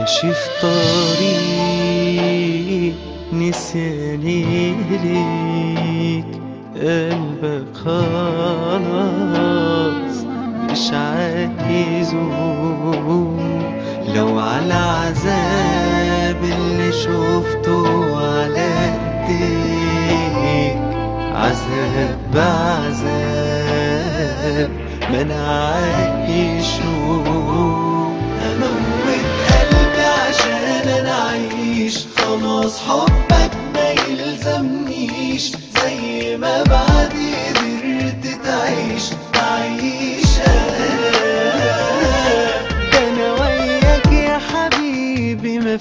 ماشي في طريق نسياني ليك قلبك خلاص مش عايزه لو على عذاب اللي شفته على إيديك. عذاب بعذاب ما أنا عايشه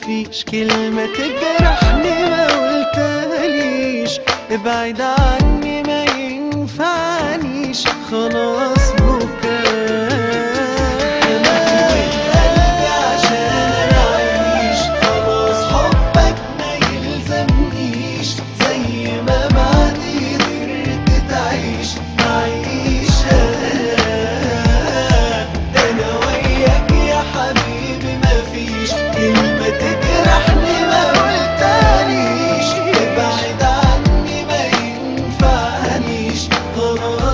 مفيش كلمة تجرحني ما قلتليش ابعد عني ما ينفعنيش خلاص. ينفعنيش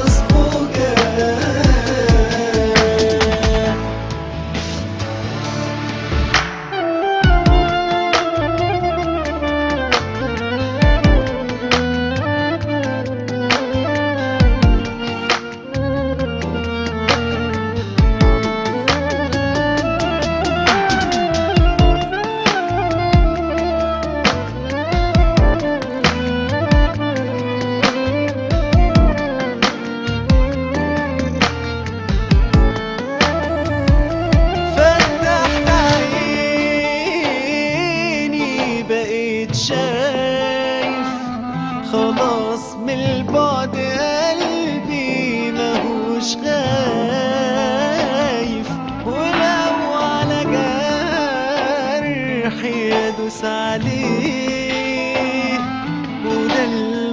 شايف خلاص من البعد قلبي مهوش خايف. ولو على جرحي ادوس عليه. وده أنا